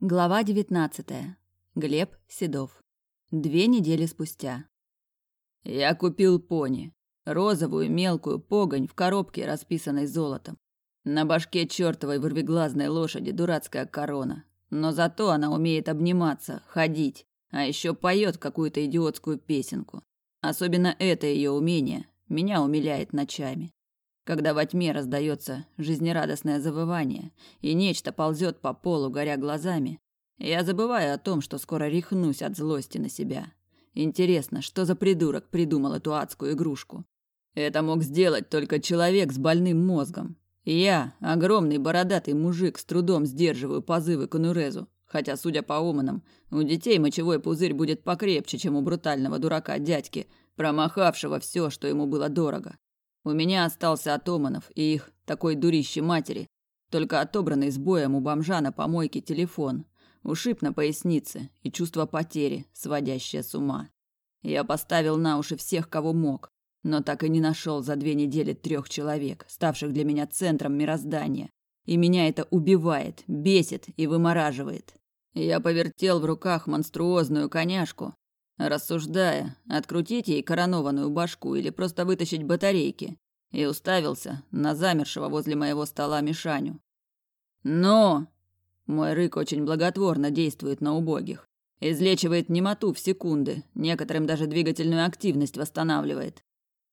Глава 19. Глеб Седов. Две недели спустя. Я купил пони. Розовую мелкую погонь в коробке, расписанной золотом. На башке чертовой вырвиглазной лошади дурацкая корона. Но зато она умеет обниматься, ходить, а еще поет какую-то идиотскую песенку. Особенно это ее умение меня умиляет ночами когда во тьме раздается жизнерадостное завывание, и нечто ползет по полу, горя глазами, я забываю о том, что скоро рехнусь от злости на себя. Интересно, что за придурок придумал эту адскую игрушку? Это мог сделать только человек с больным мозгом. Я, огромный бородатый мужик, с трудом сдерживаю позывы к Анурезу, хотя, судя по уманам, у детей мочевой пузырь будет покрепче, чем у брутального дурака дядьки, промахавшего все, что ему было дорого. У меня остался от и их такой дурище матери, только отобранный с боем у бомжа на помойке телефон, ушиб на пояснице и чувство потери, сводящее с ума. Я поставил на уши всех, кого мог, но так и не нашел за две недели трех человек, ставших для меня центром мироздания. И меня это убивает, бесит и вымораживает. Я повертел в руках монструозную коняшку, рассуждая, открутить ей коронованную башку или просто вытащить батарейки, и уставился на замершего возле моего стола Мишаню. «Но!» Мой рык очень благотворно действует на убогих. Излечивает немоту в секунды, некоторым даже двигательную активность восстанавливает.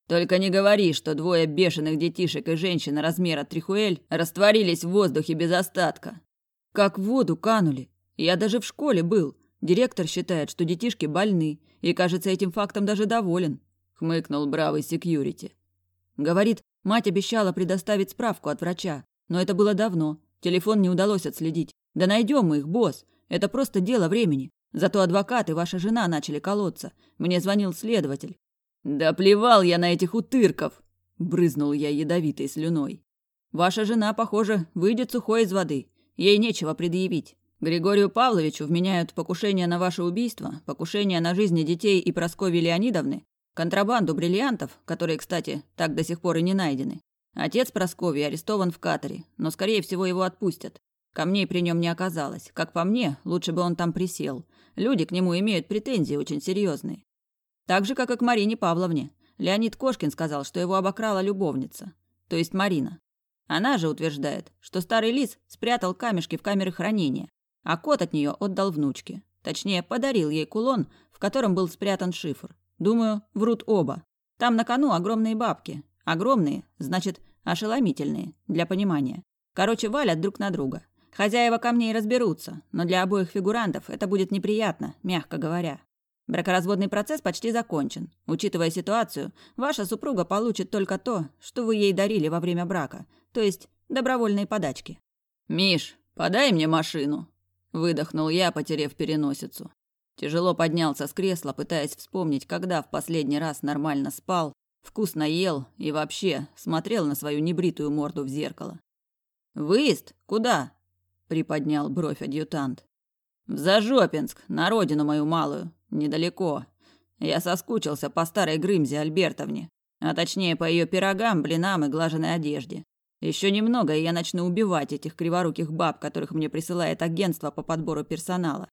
Только не говори, что двое бешеных детишек и женщина размера трихуэль растворились в воздухе без остатка. Как в воду канули. Я даже в школе был. Директор считает, что детишки больны, и, кажется, этим фактом даже доволен», — хмыкнул бравый секьюрити. Говорит, мать обещала предоставить справку от врача, но это было давно, телефон не удалось отследить. Да найдем мы их, босс, это просто дело времени. Зато адвокат и ваша жена начали колоться. Мне звонил следователь. «Да плевал я на этих утырков!» – брызнул я ядовитой слюной. «Ваша жена, похоже, выйдет сухой из воды. Ей нечего предъявить. Григорию Павловичу вменяют покушение на ваше убийство, покушение на жизни детей и Прасковьи Леонидовны, контрабанду бриллиантов, которые, кстати, так до сих пор и не найдены. Отец Прасковьи арестован в Катаре, но, скорее всего, его отпустят. Камней при нем не оказалось. Как по мне, лучше бы он там присел. Люди к нему имеют претензии очень серьезные. Так же, как и к Марине Павловне. Леонид Кошкин сказал, что его обокрала любовница. То есть Марина. Она же утверждает, что старый лис спрятал камешки в камеры хранения, а кот от нее отдал внучке. Точнее, подарил ей кулон, в котором был спрятан шифр. Думаю, врут оба. Там на кону огромные бабки. Огромные, значит, ошеломительные, для понимания. Короче, валят друг на друга. Хозяева камней разберутся, но для обоих фигурантов это будет неприятно, мягко говоря. Бракоразводный процесс почти закончен. Учитывая ситуацию, ваша супруга получит только то, что вы ей дарили во время брака, то есть добровольные подачки. «Миш, подай мне машину», Выдохнул я, потеряв переносицу. Тяжело поднялся с кресла, пытаясь вспомнить, когда в последний раз нормально спал, вкусно ел и вообще смотрел на свою небритую морду в зеркало. «Выезд? Куда?» – приподнял бровь адъютант. «В Зажопинск, на родину мою малую. Недалеко. Я соскучился по старой Грымзе Альбертовне, а точнее по ее пирогам, блинам и глаженной одежде. Еще немного, и я начну убивать этих криворуких баб, которых мне присылает агентство по подбору персонала.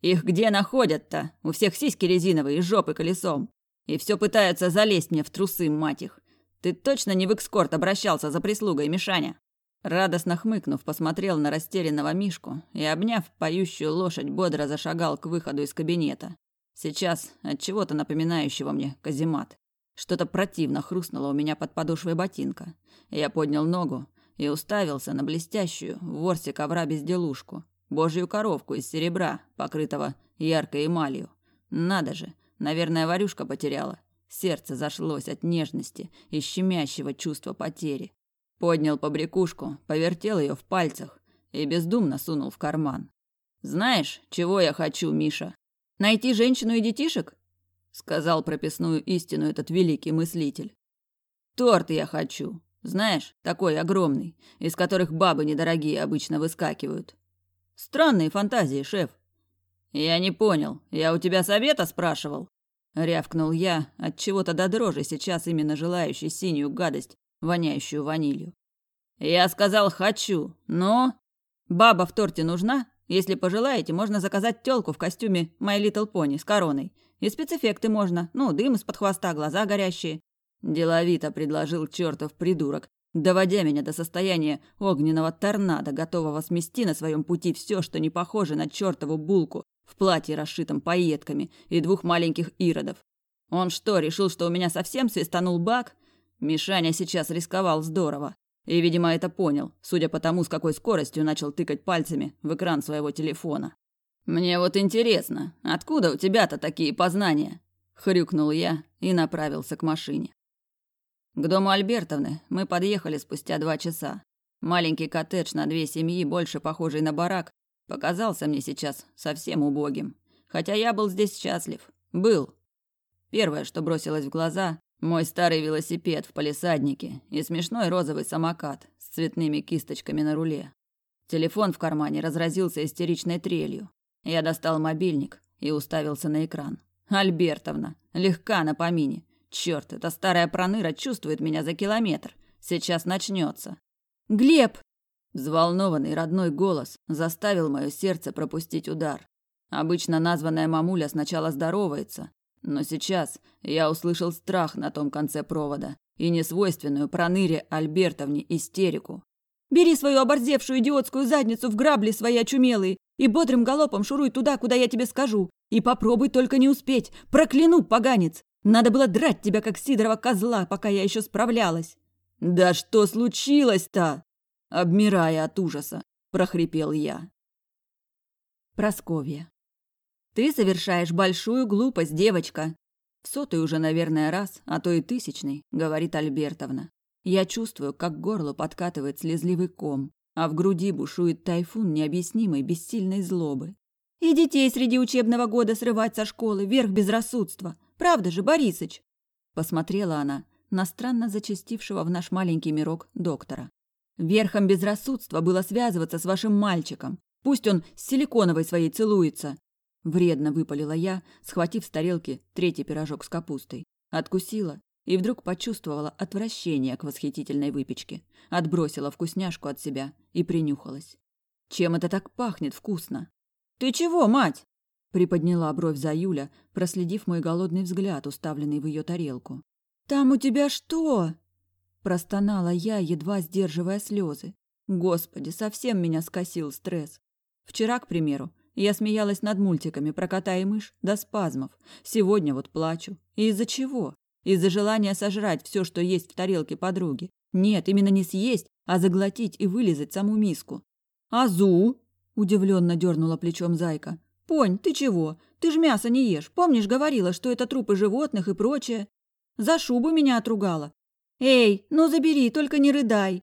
Их где находят-то? У всех сиськи резиновые и жопы колесом. И все пытаются залезть мне в трусы, мать их. Ты точно не в экскорт обращался за прислугой, Мишаня?» Радостно хмыкнув, посмотрел на растерянного Мишку и, обняв поющую лошадь, бодро зашагал к выходу из кабинета. Сейчас от чего-то напоминающего мне каземат. Что-то противно хрустнуло у меня под подошвой ботинка. Я поднял ногу и уставился на блестящую в ворсе ковра безделушку. Божью коровку из серебра, покрытого яркой эмалью. Надо же, наверное, варюшка потеряла. Сердце зашлось от нежности и щемящего чувства потери. Поднял побрякушку, повертел ее в пальцах и бездумно сунул в карман. «Знаешь, чего я хочу, Миша? Найти женщину и детишек? Сказал прописную истину этот великий мыслитель. Торт я хочу. Знаешь, такой огромный, из которых бабы недорогие обычно выскакивают. Странные фантазии, шеф. Я не понял. Я у тебя совета спрашивал. Рявкнул я, от чего-то до дрожи сейчас именно желающий синюю гадость, воняющую ванилью. Я сказал «хочу», но... Баба в торте нужна? Если пожелаете, можно заказать тёлку в костюме My Little Pony с короной. И спецэффекты можно. Ну, дым из-под хвоста, глаза горящие. Деловито предложил чертов придурок, доводя меня до состояния огненного торнадо, готового смести на своем пути все, что не похоже на чертову булку в платье, расшитом пайетками, и двух маленьких иродов. Он что, решил, что у меня совсем свистанул бак? Мишаня сейчас рисковал здорово. И, видимо, это понял, судя по тому, с какой скоростью начал тыкать пальцами в экран своего телефона. «Мне вот интересно, откуда у тебя-то такие познания?» — хрюкнул я и направился к машине. К дому Альбертовны мы подъехали спустя два часа. Маленький коттедж на две семьи, больше похожий на барак, показался мне сейчас совсем убогим. Хотя я был здесь счастлив. Был. Первое, что бросилось в глаза – мой старый велосипед в палисаднике и смешной розовый самокат с цветными кисточками на руле. Телефон в кармане разразился истеричной трелью. Я достал мобильник и уставился на экран. Альбертовна, легка на помине. Черт, эта старая проныра чувствует меня за километр. Сейчас начнется. Глеб! Взволнованный родной голос заставил мое сердце пропустить удар. Обычно названная мамуля сначала здоровается, но сейчас я услышал страх на том конце провода и несвойственную проныре Альбертовне истерику. «Бери свою оборзевшую идиотскую задницу в грабли свои очумелые и бодрым галопом шуруй туда, куда я тебе скажу. И попробуй только не успеть. Прокляну, поганец! Надо было драть тебя, как Сидорова козла, пока я еще справлялась. Да что случилось-то? Обмирая от ужаса, прохрипел я. Просковья. Ты совершаешь большую глупость, девочка. В сотый уже, наверное, раз, а то и тысячный, говорит Альбертовна. Я чувствую, как горло подкатывает слезливый ком, а в груди бушует тайфун необъяснимой бессильной злобы. И детей среди учебного года срывать со школы, верх безрассудства. Правда же, Борисыч?» Посмотрела она на странно зачастившего в наш маленький мирок доктора. «Верхом безрассудства было связываться с вашим мальчиком. Пусть он с силиконовой своей целуется!» Вредно выпалила я, схватив с тарелки третий пирожок с капустой. Откусила и вдруг почувствовала отвращение к восхитительной выпечке. Отбросила вкусняшку от себя и принюхалась. Чем это так пахнет вкусно? «Ты чего, мать?» Приподняла бровь за Юля, проследив мой голодный взгляд, уставленный в ее тарелку. «Там у тебя что?» Простонала я, едва сдерживая слезы. Господи, совсем меня скосил стресс. Вчера, к примеру, я смеялась над мультиками про кота и мышь до спазмов. Сегодня вот плачу. И из-за чего? Из-за желания сожрать все, что есть в тарелке подруги. Нет, именно не съесть, а заглотить и вылезать саму миску. «Азу!» – удивленно дернула плечом зайка. «Понь, ты чего? Ты ж мясо не ешь. Помнишь, говорила, что это трупы животных и прочее? За шубу меня отругала. Эй, ну забери, только не рыдай!»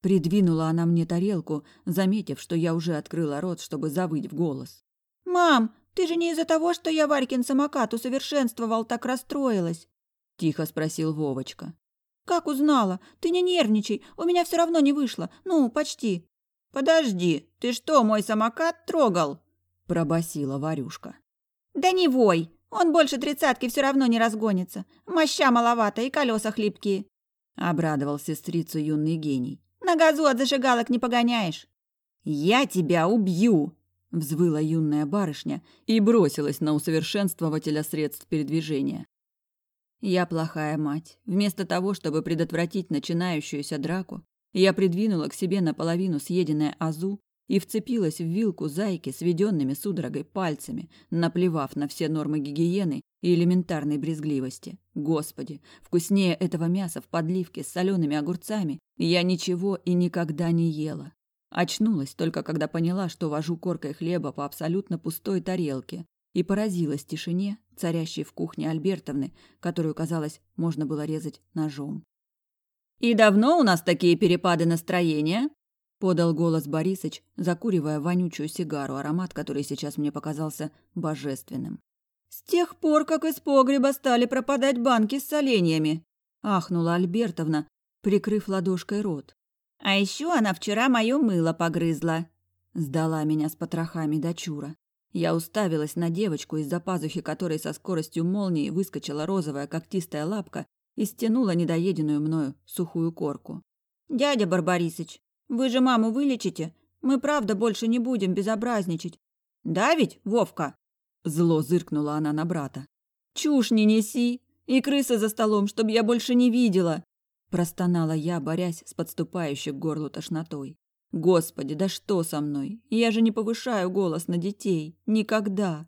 Придвинула она мне тарелку, заметив, что я уже открыла рот, чтобы завыть в голос. «Мам, ты же не из-за того, что я Варькин самокат усовершенствовал, так расстроилась?» – тихо спросил Вовочка. «Как узнала? Ты не нервничай, у меня все равно не вышло. Ну, почти». «Подожди, ты что, мой самокат трогал?» пробасила Варюшка. Да не вой, он больше тридцатки все равно не разгонится. Моща маловато и колеса хлипкие. Обрадовал сестрицу юный гений. На газу от зажигалок не погоняешь. Я тебя убью! Взвыла юная барышня и бросилась на усовершенствователя средств передвижения. Я плохая мать. Вместо того, чтобы предотвратить начинающуюся драку, я придвинула к себе наполовину съеденное азу и вцепилась в вилку зайки сведенными судорогой пальцами, наплевав на все нормы гигиены и элементарной брезгливости. Господи, вкуснее этого мяса в подливке с солеными огурцами я ничего и никогда не ела. Очнулась только когда поняла, что вожу коркой хлеба по абсолютно пустой тарелке, и поразилась тишине, царящей в кухне Альбертовны, которую, казалось, можно было резать ножом. «И давно у нас такие перепады настроения?» подал голос Борисыч, закуривая вонючую сигару, аромат который сейчас мне показался божественным. С тех пор, как из погреба стали пропадать банки с соленьями, ахнула Альбертовна, прикрыв ладошкой рот. А еще она вчера мое мыло погрызла, сдала меня с потрохами дочура. Я уставилась на девочку, из-за пазухи которой со скоростью молнии выскочила розовая когтистая лапка и стянула недоеденную мною сухую корку. «Дядя Барбарисыч, вы же маму вылечите? Мы правда больше не будем безобразничать. Да ведь, Вовка?» Зло зыркнула она на брата. «Чушь не неси! И крысы за столом, чтобы я больше не видела!» Простонала я, борясь с подступающей к горлу тошнотой. «Господи, да что со мной? Я же не повышаю голос на детей. Никогда!»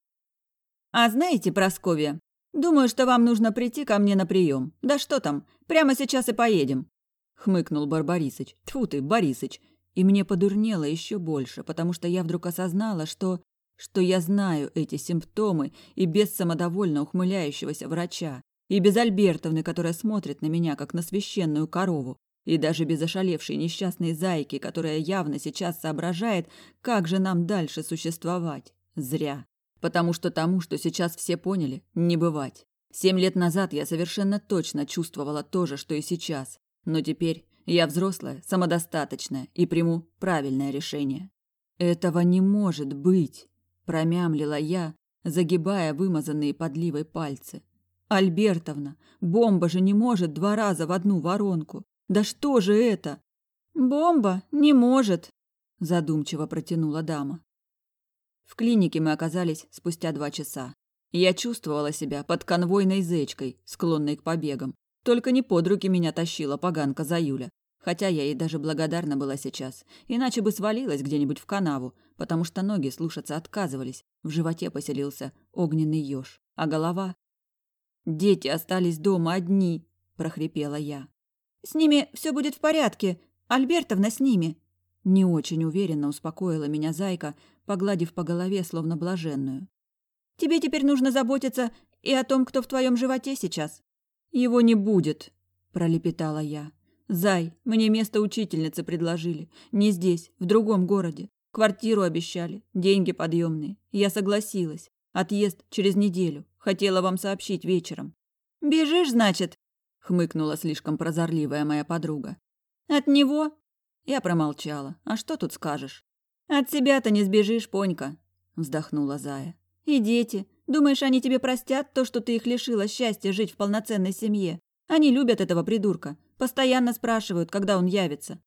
«А знаете, Просковья, думаю, что вам нужно прийти ко мне на прием. Да что там, прямо сейчас и поедем!» Хмыкнул Барбарисыч. Тьфу ты, Борисыч! И мне подурнело еще больше, потому что я вдруг осознала, что что я знаю эти симптомы и без самодовольно ухмыляющегося врача, и без Альбертовны, которая смотрит на меня, как на священную корову, и даже без ошалевшей несчастной зайки, которая явно сейчас соображает, как же нам дальше существовать. Зря. Потому что тому, что сейчас все поняли, не бывать. Семь лет назад я совершенно точно чувствовала то же, что и сейчас. Но теперь я взрослая, самодостаточная и приму правильное решение. Этого не может быть промямлила я, загибая вымазанные подливой пальцы. Альбертовна, бомба же не может два раза в одну воронку. Да что же это? Бомба не может, задумчиво протянула дама. В клинике мы оказались спустя два часа. Я чувствовала себя под конвойной зечкой, склонной к побегам. Только не под руки меня тащила поганка за Юля. Хотя я ей даже благодарна была сейчас, иначе бы свалилась где-нибудь в канаву, потому что ноги слушаться отказывались, в животе поселился огненный еж, а голова... «Дети остались дома одни», – прохрипела я. «С ними все будет в порядке, Альбертовна с ними», – не очень уверенно успокоила меня зайка, погладив по голове, словно блаженную. «Тебе теперь нужно заботиться и о том, кто в твоем животе сейчас». «Его не будет», – пролепетала я. «Зай, мне место учительницы предложили. Не здесь, в другом городе. Квартиру обещали, деньги подъемные. Я согласилась. Отъезд через неделю. Хотела вам сообщить вечером». «Бежишь, значит?» – хмыкнула слишком прозорливая моя подруга. «От него?» Я промолчала. «А что тут скажешь?» «От себя-то не сбежишь, Понька», – вздохнула Зая. «И дети. Думаешь, они тебе простят то, что ты их лишила счастья жить в полноценной семье? Они любят этого придурка. Постоянно спрашивают, когда он явится.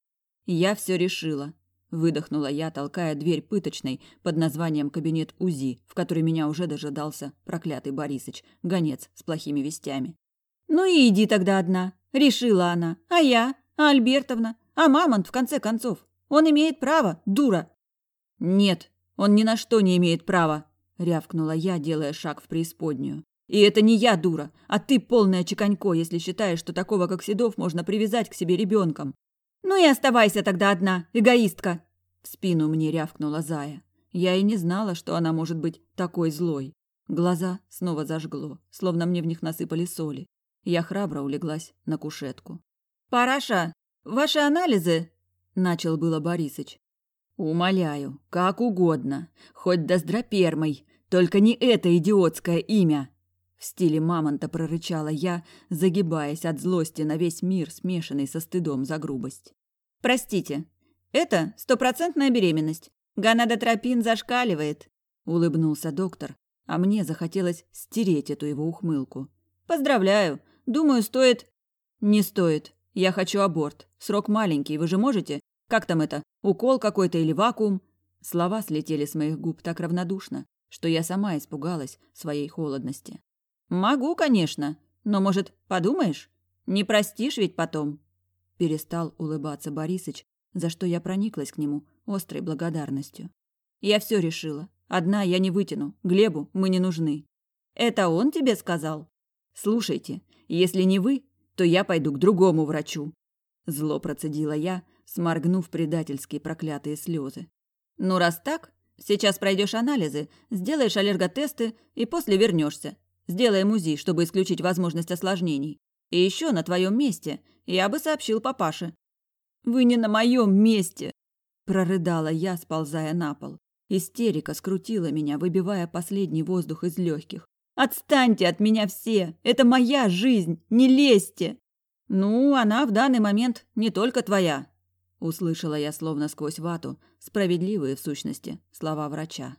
Я все решила. Выдохнула я, толкая дверь пыточной под названием «Кабинет УЗИ», в которой меня уже дожидался проклятый Борисыч, гонец с плохими вестями. «Ну и иди тогда одна», — решила она. «А я? А Альбертовна? А Мамонт, в конце концов? Он имеет право, дура!» «Нет, он ни на что не имеет права», — рявкнула я, делая шаг в преисподнюю. И это не я дура, а ты полная чеканько, если считаешь, что такого, как Седов, можно привязать к себе ребенком. Ну и оставайся тогда одна, эгоистка. В спину мне рявкнула Зая. Я и не знала, что она может быть такой злой. Глаза снова зажгло, словно мне в них насыпали соли. Я храбро улеглась на кушетку. «Параша, ваши анализы?» – начал было Борисыч. «Умоляю, как угодно, хоть до здропермой, только не это идиотское имя!» В стиле мамонта прорычала я, загибаясь от злости на весь мир, смешанный со стыдом за грубость. «Простите, это стопроцентная беременность. Гонадотропин зашкаливает», — улыбнулся доктор, а мне захотелось стереть эту его ухмылку. «Поздравляю. Думаю, стоит...» «Не стоит. Я хочу аборт. Срок маленький, вы же можете? Как там это? Укол какой-то или вакуум?» Слова слетели с моих губ так равнодушно, что я сама испугалась своей холодности. «Могу, конечно. Но, может, подумаешь? Не простишь ведь потом?» Перестал улыбаться Борисыч, за что я прониклась к нему острой благодарностью. «Я все решила. Одна я не вытяну. Глебу мы не нужны». «Это он тебе сказал?» «Слушайте, если не вы, то я пойду к другому врачу». Зло процедила я, сморгнув предательские проклятые слезы. «Ну, раз так, сейчас пройдешь анализы, сделаешь аллерготесты и после вернешься. Сделаем УЗИ, чтобы исключить возможность осложнений. И еще на твоем месте я бы сообщил папаше». «Вы не на моем месте!» – прорыдала я, сползая на пол. Истерика скрутила меня, выбивая последний воздух из легких. «Отстаньте от меня все! Это моя жизнь! Не лезьте!» «Ну, она в данный момент не только твоя», – услышала я словно сквозь вату, справедливые в сущности слова врача.